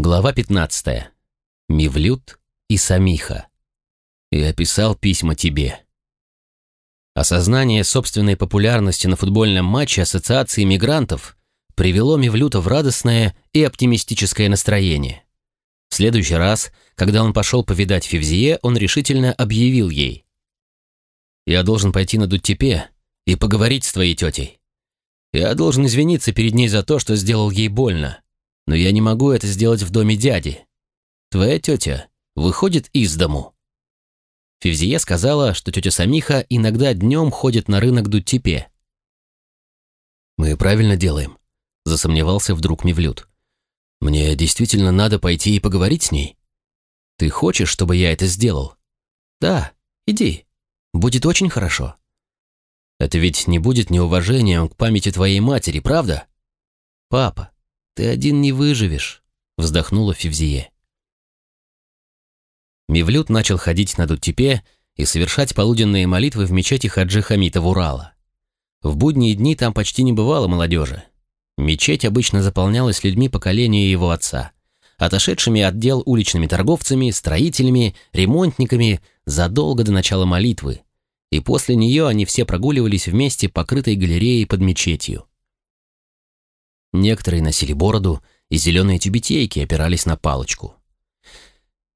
Глава 15. Мивлют и Самиха. Я писал письма тебе. Осознание собственной популярности на футбольном матче Ассоциации мигрантов привело Мивлюта в радостное и оптимистическое настроение. В следующий раз, когда он пошел повидать Февзие, он решительно объявил ей. «Я должен пойти на Дуттепе и поговорить с твоей тетей. Я должен извиниться перед ней за то, что сделал ей больно, но я не могу это сделать в доме дяди. Твоя тетя выходит из дому». Февзие сказала, что тетя Самиха иногда днем ходит на рынок Дуттепе. «Мы правильно делаем», — засомневался вдруг Мивлют. «Мне действительно надо пойти и поговорить с ней? Ты хочешь, чтобы я это сделал?» «Да, иди. Будет очень хорошо». «Это ведь не будет неуважением к памяти твоей матери, правда?» «Папа, ты один не выживешь», — вздохнула Февзие. Мивлют начал ходить на Дуттепе и совершать полуденные молитвы в мечети Хаджи Хамита в Урала. В будние дни там почти не бывало молодежи. Мечеть обычно заполнялась людьми поколения его отца, отошедшими от дел уличными торговцами, строителями, ремонтниками задолго до начала молитвы, и после нее они все прогуливались вместе по крытой галереей под мечетью. Некоторые носили бороду, и зеленые тюбетейки опирались на палочку.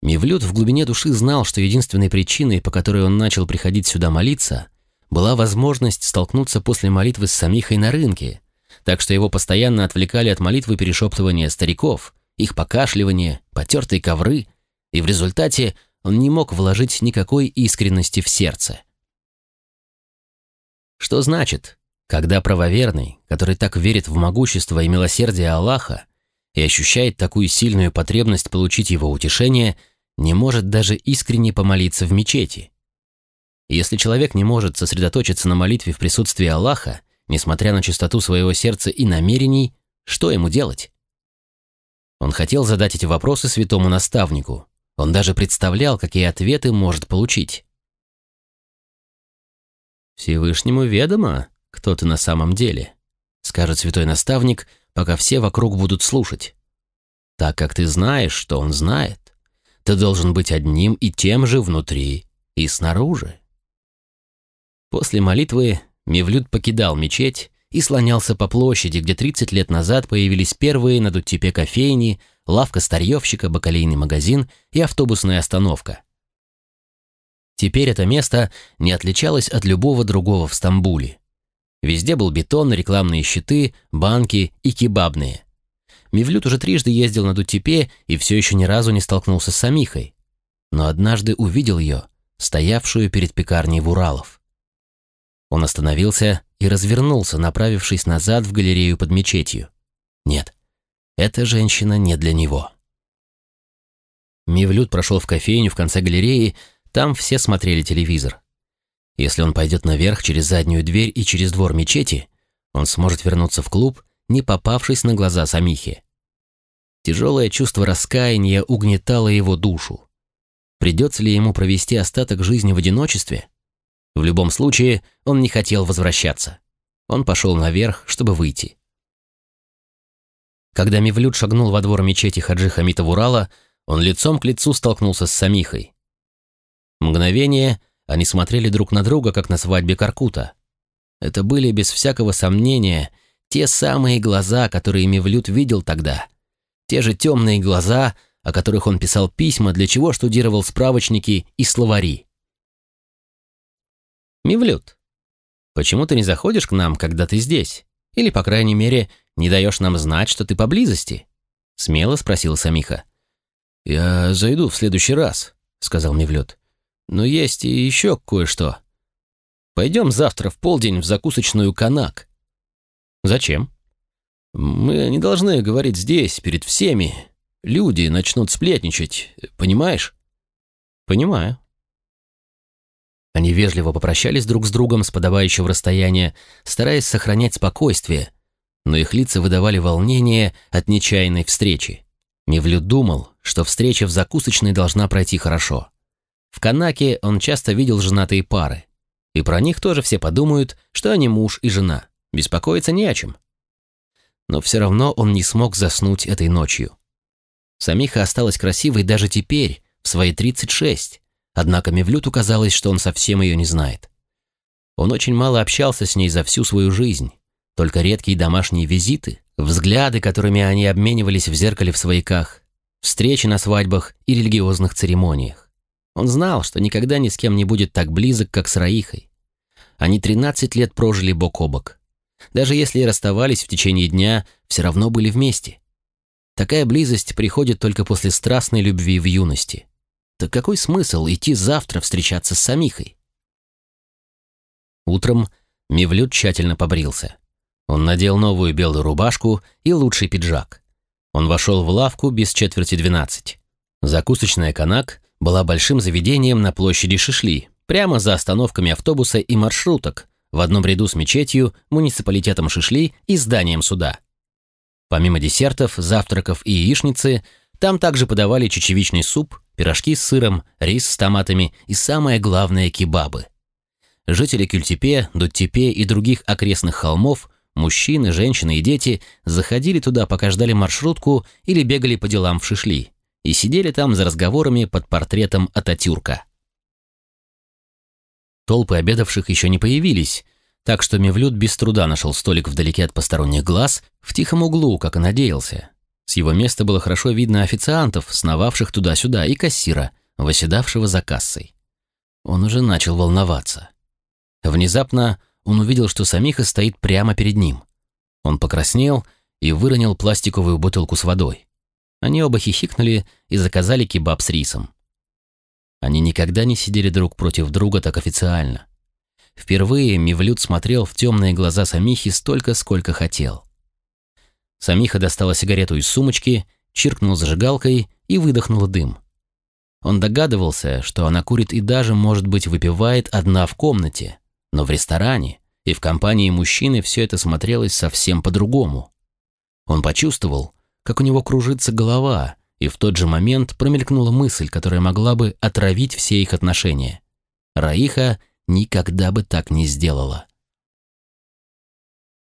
Мивлют в глубине души знал, что единственной причиной, по которой он начал приходить сюда молиться, была возможность столкнуться после молитвы с самихой на рынке, так что его постоянно отвлекали от молитвы перешептывания стариков, их покашливания, потертые ковры, и в результате он не мог вложить никакой искренности в сердце. Что значит, когда правоверный, который так верит в могущество и милосердие Аллаха и ощущает такую сильную потребность получить его утешение – не может даже искренне помолиться в мечети. Если человек не может сосредоточиться на молитве в присутствии Аллаха, несмотря на чистоту своего сердца и намерений, что ему делать? Он хотел задать эти вопросы святому наставнику. Он даже представлял, какие ответы может получить. «Всевышнему ведомо, кто ты на самом деле», — скажет святой наставник, пока все вокруг будут слушать. «Так как ты знаешь, что он знает, ты должен быть одним и тем же внутри и снаружи. После молитвы Мевлюд покидал мечеть и слонялся по площади, где 30 лет назад появились первые на Дуттепе кофейни, лавка старьевщика, бакалейный магазин и автобусная остановка. Теперь это место не отличалось от любого другого в Стамбуле. Везде был бетон, рекламные щиты, банки и кебабные – Мивлют уже трижды ездил на Дутепе и все еще ни разу не столкнулся с Самихой. Но однажды увидел ее, стоявшую перед пекарней в Уралов. Он остановился и развернулся, направившись назад в галерею под мечетью. Нет, эта женщина не для него. Мивлют прошел в кофейню в конце галереи, там все смотрели телевизор. Если он пойдет наверх через заднюю дверь и через двор мечети, он сможет вернуться в клуб не попавшись на глаза Самихе. Тяжелое чувство раскаяния угнетало его душу. Придется ли ему провести остаток жизни в одиночестве? В любом случае, он не хотел возвращаться. Он пошел наверх, чтобы выйти. Когда Мивлют шагнул во двор мечети Хаджи Хамита Урала, он лицом к лицу столкнулся с Самихой. Мгновение они смотрели друг на друга, как на свадьбе Каркута. Это были, без всякого сомнения, те самые глаза, которые Мевлюд видел тогда. Те же темные глаза, о которых он писал письма, для чего штудировал справочники и словари. «Мевлюд, почему ты не заходишь к нам, когда ты здесь? Или, по крайней мере, не даешь нам знать, что ты поблизости?» Смело спросил Самиха. «Я зайду в следующий раз», — сказал Мевлюд. «Но есть и еще кое-что. Пойдем завтра в полдень в закусочную «Канак». Зачем? Мы не должны говорить здесь, перед всеми. Люди начнут сплетничать, понимаешь? Понимаю. Они вежливо попрощались друг с другом с подобающего расстояния, стараясь сохранять спокойствие, но их лица выдавали волнение от нечаянной встречи. Мивлют думал, что встреча в закусочной должна пройти хорошо. В Канаке он часто видел женатые пары, и про них тоже все подумают, что они муж и жена. Беспокоиться не о чем. Но все равно он не смог заснуть этой ночью. Самиха осталась красивой даже теперь, в свои 36, однако Мевлюту казалось, что он совсем ее не знает. Он очень мало общался с ней за всю свою жизнь, только редкие домашние визиты, взгляды, которыми они обменивались в зеркале в свояках, встречи на свадьбах и религиозных церемониях. Он знал, что никогда ни с кем не будет так близок, как с Раихой. Они 13 лет прожили бок о бок. Даже если и расставались в течение дня, все равно были вместе. Такая близость приходит только после страстной любви в юности. Так какой смысл идти завтра встречаться с Самихой? Утром Мивлют тщательно побрился. Он надел новую белую рубашку и лучший пиджак. Он вошел в лавку без четверти двенадцать. Закусочная «Канак» была большим заведением на площади Шишли, прямо за остановками автобуса и маршруток, в одном ряду с мечетью, муниципалитетом Шишли и зданием суда. Помимо десертов, завтраков и яичницы, там также подавали чечевичный суп, пирожки с сыром, рис с томатами и, самое главное, кебабы. Жители Кюльтепе, Дуттепе и других окрестных холмов, мужчины, женщины и дети заходили туда, пока ждали маршрутку или бегали по делам в Шишли, и сидели там за разговорами под портретом Ататюрка. Толпы обедавших еще не появились, так что Мевлюд без труда нашел столик вдалеке от посторонних глаз, в тихом углу, как и надеялся. С его места было хорошо видно официантов, сновавших туда-сюда, и кассира, восседавшего за кассой. Он уже начал волноваться. Внезапно он увидел, что Самиха стоит прямо перед ним. Он покраснел и выронил пластиковую бутылку с водой. Они оба хихикнули и заказали кебаб с рисом. Они никогда не сидели друг против друга так официально. Впервые Мивлют смотрел в темные глаза Самихи столько, сколько хотел. Самиха достала сигарету из сумочки, чиркнула зажигалкой и выдохнула дым. Он догадывался, что она курит и даже, может быть, выпивает одна в комнате, но в ресторане и в компании мужчины все это смотрелось совсем по-другому. Он почувствовал, как у него кружится голова, и в тот же момент промелькнула мысль, которая могла бы отравить все их отношения. Раиха — никогда бы так не сделала.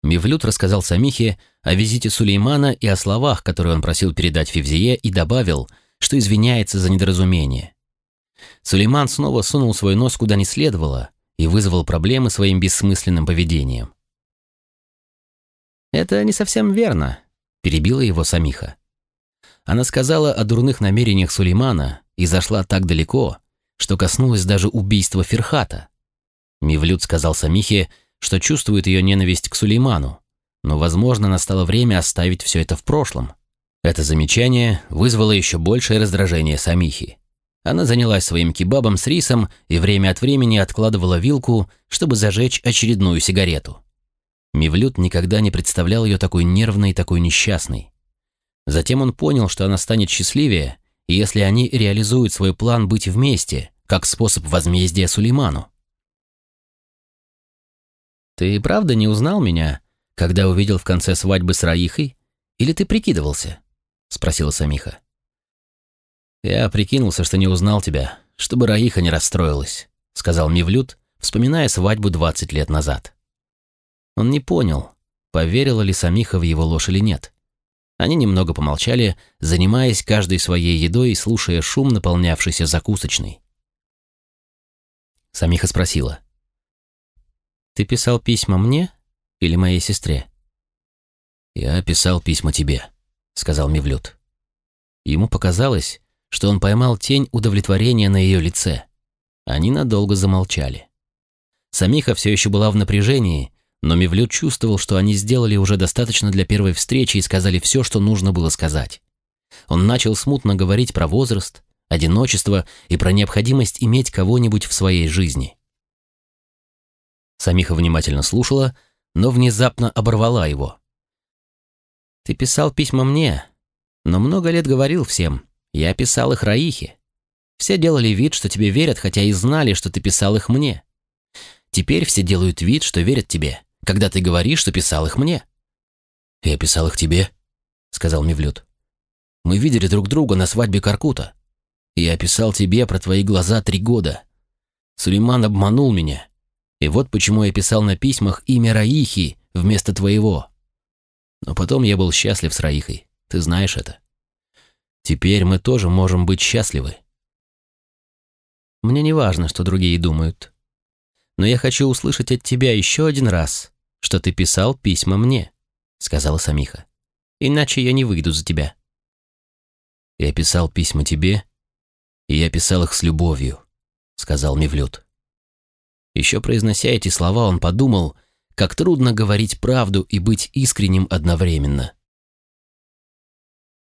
Мивлют рассказал Самихе о визите Сулеймана и о словах, которые он просил передать Фивзие, и добавил, что извиняется за недоразумение. Сулейман снова сунул свой нос куда не следовало и вызвал проблемы своим бессмысленным поведением. «Это не совсем верно», — перебила его Самиха. Она сказала о дурных намерениях Сулеймана и зашла так далеко, что коснулась даже убийства Ферхата. Мивлют сказал Самихе, что чувствует ее ненависть к Сулейману, но, возможно, настало время оставить все это в прошлом. Это замечание вызвало еще большее раздражение Самихи. Она занялась своим кебабом с рисом и время от времени откладывала вилку, чтобы зажечь очередную сигарету. Мивлют никогда не представлял ее такой нервной и такой несчастной. Затем он понял, что она станет счастливее, если они реализуют свой план быть вместе, как способ возмездия Сулейману. «Ты правда не узнал меня, когда увидел в конце свадьбы с Раихой? Или ты прикидывался?» — спросила Самиха. «Я прикинулся, что не узнал тебя, чтобы Раиха не расстроилась», — сказал Мивлют, вспоминая свадьбу 20 лет назад. Он не понял, поверила ли Самиха в его ложь или нет. Они немного помолчали, занимаясь каждой своей едой и слушая шум, наполнявшийся закусочной. Самиха спросила. Ты писал письма мне или моей сестре? Я писал письма тебе, сказал Мивлют. Ему показалось, что он поймал тень удовлетворения на ее лице. Они надолго замолчали. Самиха все еще была в напряжении, но Мивлют чувствовал, что они сделали уже достаточно для первой встречи и сказали все, что нужно было сказать. Он начал смутно говорить про возраст, одиночество и про необходимость иметь кого-нибудь в своей жизни. Самиха внимательно слушала, но внезапно оборвала его. «Ты писал письма мне, но много лет говорил всем. Я писал их Раихе. Все делали вид, что тебе верят, хотя и знали, что ты писал их мне. Теперь все делают вид, что верят тебе, когда ты говоришь, что писал их мне». «Я писал их тебе», — сказал Мивлют. «Мы видели друг друга на свадьбе Каркута. Я писал тебе про твои глаза три года. Сулейман обманул меня, и вот почему я писал на письмах имя Раихи вместо твоего. Но потом я был счастлив с Раихой, ты знаешь это. Теперь мы тоже можем быть счастливы. Мне не важно, что другие думают. Но я хочу услышать от тебя еще один раз, что ты писал письма мне, сказала Самиха. Иначе я не выйду за тебя. Я писал письма тебе, и я писал их с любовью, сказал Мивлют. Еще произнося эти слова, он подумал, как трудно говорить правду и быть искренним одновременно.